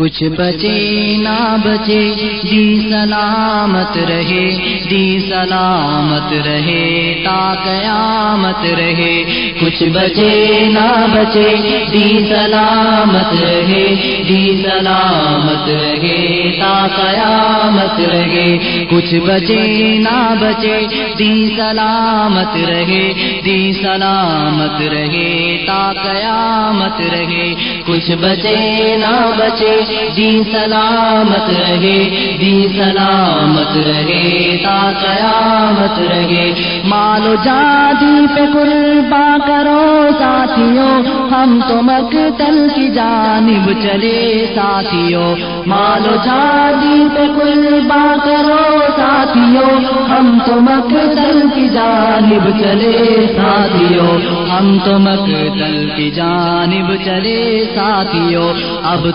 کچھ بچے نہ بچے، دی سلامت رہے، دی سلامت رہے، تا قیامت رہے۔ کچھ بچے نہ بچے، دی سلامت رہے، دی سلامت رہے، تا قیامت رہے۔ کچھ بچے نہ بچے، دی سلامت رہے، دی سلامت رہے، تا قیامت رہے۔ کچھ بچے نہ بچے دی سلامت رہے دی سلامت رہے، تا قیامت رہے۔ مالو جادی پہ قربا کرو ساتھیوں، ہم تو مقتل کی جانب چلے ساتھیوں۔ مالو جادی پہ قربا کرو ساتھیوں، ہم تو مقتل کی جانب چلے ساتھیوں۔ ہم تو مقتل کی جانب چلے ساتھیوں۔ اب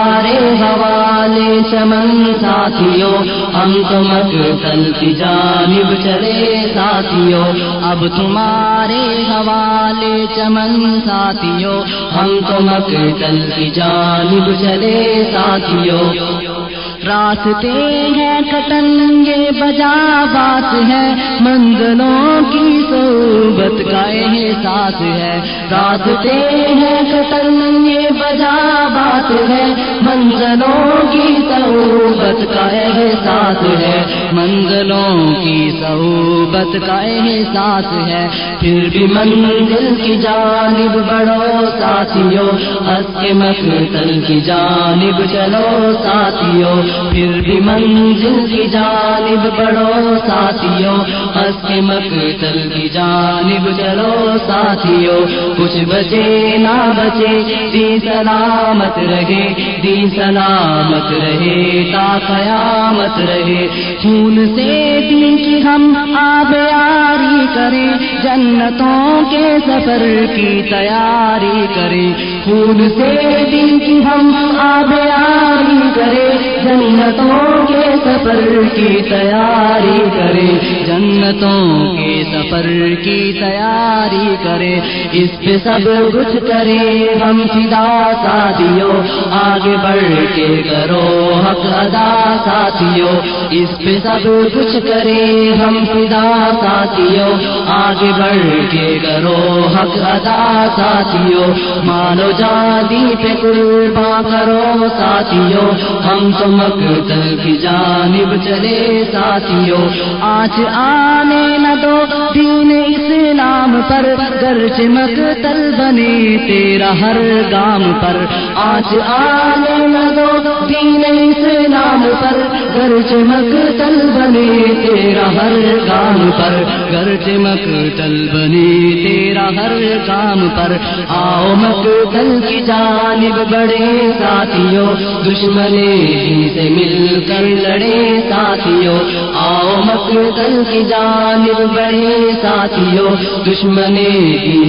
ہمارے حوالے چمن ساتھیوں، ہم تو مقتل کی جانب چلے ساتھیوں۔ اب تمہارے حوالے چمن ساتھیوں، ہم تو مقتل کی جانب چلے ساتھیوں۔ راستے ہیں کٹن یہ بجا بات ہے، منزلوں کی صحبت کا احساس ہے۔ راستے ہیں کٹن یہ بجا بات ہے، منزلوں کی صحبت کا احساس ہے۔ منزلوں کی صحبت کا احساس ہے۔ پھر بھی منزل کی جانب بڑھو ساتھیوں ہنس کے مقتل کی جانب چلو ساتھیوں پھر بھی منزل کی جانب بڑھو ساتھیوں ہنس کے مقتل کی جانب چلو ساتھیوں۔ کچھ بچے نہ بچے دی سلامت رہے۔ دی سلامت رہے تا قیامت رہے۔ خون سے دین کی ہم آبیاری کریں۔ جنتوں کے سفر کی تیاری کریں۔ خون سے دین کی ہم آبیاری کریں۔ جنتوں کے سفر کی تیاری کرے، جنتوں کے سفر کی تیاری کرے۔ اس پہ سب کچھ کرے، ہم فدا ساتھیوں، آگے بڑھ کے کرو حق ادا ساتھیوں۔ اس پہ سب کچھ کرے، ہم فدا ساتھیوں، آگے بڑھ کے کرو حق ادا ساتھیوں۔ مانو جادی پہ قربا کرو ساتھیوں، ہم تو مقتل کی جانب چلے ساتھیوں آج آنے نہ دو دین اسلام پر گرچ مقتل بنے تیرا ہر گام پر۔ آج آنے نہ دو دین اسلام پر گرچ مقتل بنے تیرا ہر گام پر۔ گرچ مقتل بنے تیرا ہر گام پر۔ آؤ مقتل کی جانب بڑے ساتھیوں دشمنے سے مل کر لڑے ساتھیوں آؤ مقتل کی جانب بڑے ساتھیوں دشمنے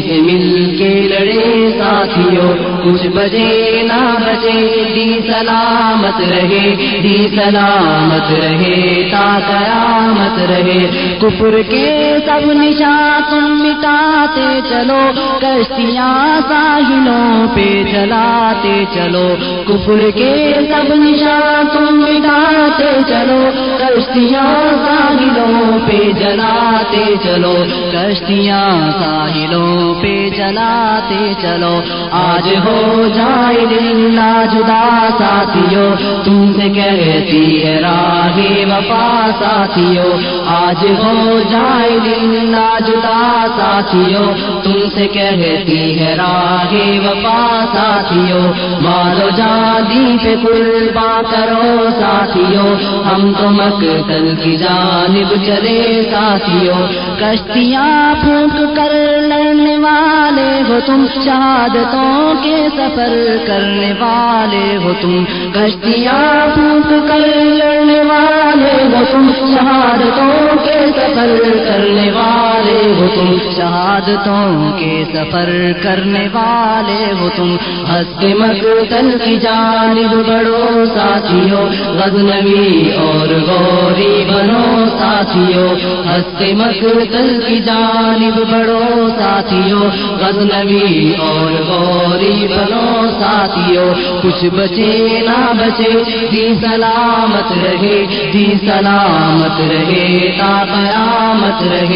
سے مل کے لڑے ساتھیوں کچھ بجے نہ بجے، دی سلامت رہے، دی سلامت رہے، تا قیامت رہے، کفر کے سب نشان تم مٹاتے چلو، کشتیاں ساحلوں پہ چلاتے چلو، کفر کے سب نشان تم مٹاتے چلو، کشتیاں ساحلوں پہ جلاتے چلو، کشتیاں ساحلوں پہ جلاتے چلو۔ آج ہو جائے دل جدا ساتھیوں، تم سے کہتی ہے راہ وفا ساتھیوں۔ آج ہو جائے دل جدا ساتھیوں تم سے کہتی ہے راہ وفا ساتھیوں مارو جادی پہ قربا کرو ساتھیوں ہم تو مقتل کی جانب چلے ساتھیوں کشتیاں پھونک کر لڑنے والے ہو تم، شہادتوں کے سفر کرنے والے ہو تم۔ کشتیاں پھونک کر لڑنے والے ہو تم، شہادتوں کے سفر کرنے والے ہو تم شہادتوں کے سفر کرنے والے ہو تم۔ ہنستے مقتل کی جانب بڑھو ساتھیوں، غزنوی اور غوری بنو ساتھیوں۔ ہنستے مقتل کی جانب بڑھو ساتھیوں، غزنوی اور غوری بنو ساتھیوں۔ کچھ بچے نہ بچے دی سلامت رہے دی سلامت رہے، تا قیامت رہے۔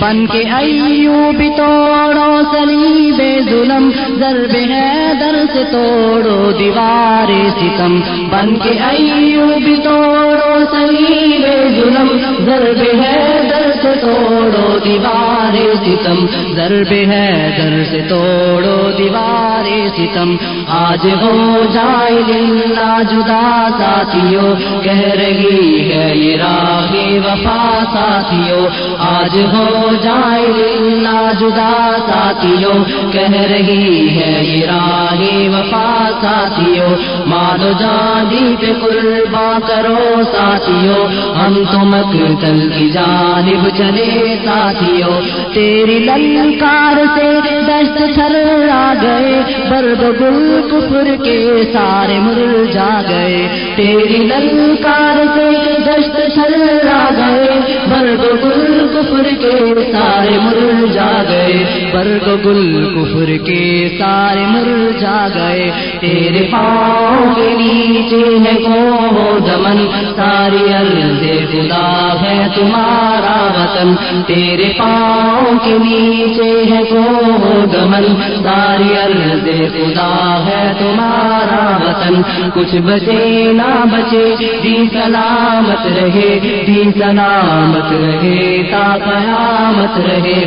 بن کے ایو بھی توڑو سلی بے ظلم، ضرب ہے در سے توڑو، دیوار ستم۔ بن کے ایو بھی توڑو سلی بے ظلم، ضرب ہے ستم ضرب ہے در سے توڑو دیوار ستم۔ آج ہو جائے للہ جدا ساتھیوں، کہہ رہی ہے یہ راہ وفا ساتھیوں۔ آج ہو جائے للہ جدا ساتھیوں، کہہ رہی ہے یہ راہ وفا ساتھیوں۔ مالو جانی پہ قربا کرو ساتھیوں۔ ہم تو مقتل کی جانب چلے ساتھیوں۔ تیری للکار سے دست تھر آ گئے برد گل کفر کے سارے مرجا گئے۔ تیری للکار سے دست تھر آ گئے برد گل کفر کے سارے مرجا گئے۔ برگ گل کفر کے سارے مرجا گئے۔ تیرے پاؤں کے نیچے ہے کو دمن؟ ساری عرض خدا ہے تمہارا وطن۔ تیرے پاؤں کے نیچے ہے کو دمن؟ ساری عرض خدا ہے تمہارا وطن۔ کچھ بچے نہ بچے دی سلامت رہے۔ دی سلامت رہے، تا قیامت رہے۔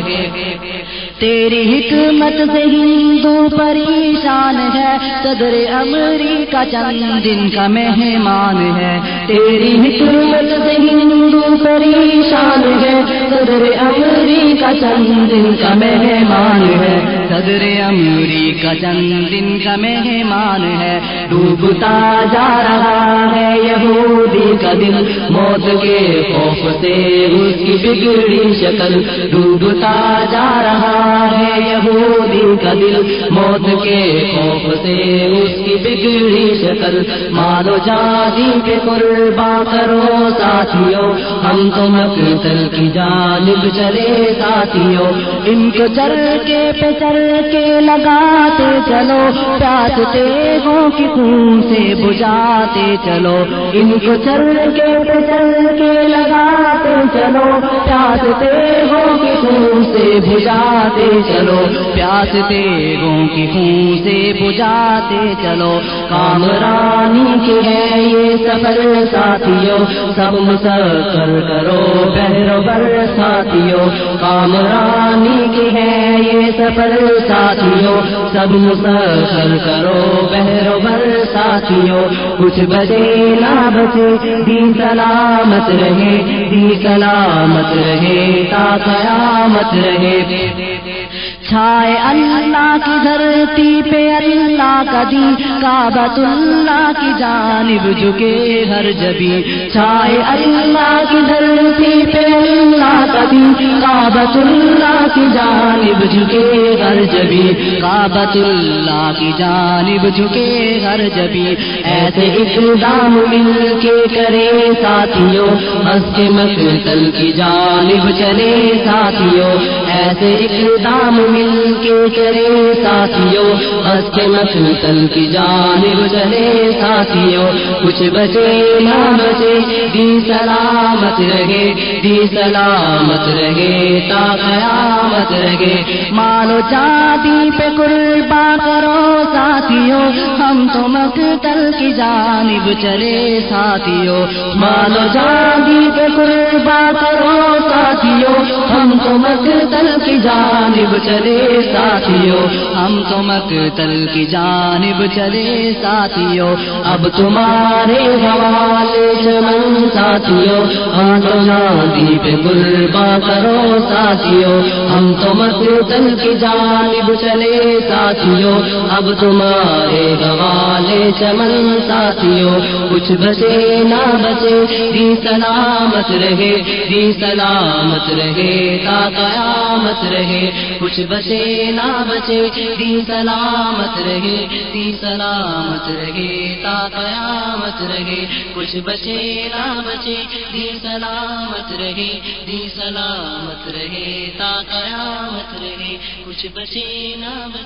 تیری حکمت سے ہندو پریشان ہے، صدر امریکہ چند دن کا مہمان ہے۔ تیری حکمت سے ہندو پریشان ہے، صدر امریکہ چند دن کا مہمان ہے۔ صدر امریکہ چند دن کا مہمان ہے۔ ڈوبتا جا رہا ہے یہودی کا دل، موت کے خوف سے اس کی بگڑی شکل۔ ڈوبتا جا رہا ہے کا دل موت کے خوف سے اس کی بگڑی شکل۔ مالو جادی کے قربا کرو ساتھیوں، ہم تو مقتل کی جانب چلے ساتھیوں۔ ان کو چل کے پہ چل کے لگاتے چلو، پیاس تیگوں کی خون سے بجاتے چلو۔ ان کو چل کے پہ چل کے لگاتے چلو، پیاس تیگوں کی خون سے بجاتے چلو۔ پیاس تیگوں کی خون سے بجاتے چلو۔ کامرانی کی ہے یہ سفر ساتھیوں سب مسکر کرو۔ بہرو بر ساتھیوں کامرانی کی ہے یہ سفر ساتھیوں سب مسکر کرو۔ بہرو بر ساتھیوں کچھ بچے نہ بچے، دین سلامت رہے، دین سلامت رہے، تا قیامت رہے۔ چھائے اللہ کی دھرتی پہ اللہ کا جی، دی کعبۃ اللہ کی جانب جھکے ہر جبی۔ چھائے اللہ کی دھرتی پہ اللہ کا جی، دی کعبۃ اللہ کی جانب جھکے ہر جبی۔ کعبۃ اللہ کی جانب جھکے ہر جبی۔ ایسے اقدام مل کے کرے ساتھیوں ہنس کے مقتل کی جانب چلے ساتھیوں۔ ایسے اقدام مل کے کرے ساتھیوں کے کی جانب چلے ساتھیوں۔ کچھ بچے نہ بچے، دی سلامت رہے، دی سلامت رہے تا قیامت رہے۔ مانو چاندی پہ قربا کرو ساتھیوں، ہم تو مقتل کی جانب چلے ساتھیوں۔ مانو چاندی پہ قربا کرو ساتھیوں، ہم تو مقتل کی جانب چلے ساتھیوں ہم تو مقتل کی جانب چلے ساتھیوں اب تمہارے حوالے چمن ساتھیوں ہاتھوں نادی پہ قربا کرو ساتھیوں ہم تو مقتل کی جانب چلے ساتھیوں اب تمہارے حوالے چمن ساتھیوں کچھ بچے نہ بچے دی سلامت رہے دی سلامت رہے، تا قیامت رہے۔ کچھ بچے بچے، نہ بچے دی سلامت رہے دی سلامت رہے، تا قیامت رہے۔ کچھ بچے، نہ بچے دی سلامت رہے دی سلامت رہے، تا قیامت رہے۔ کچھ بچے، نہ بچے۔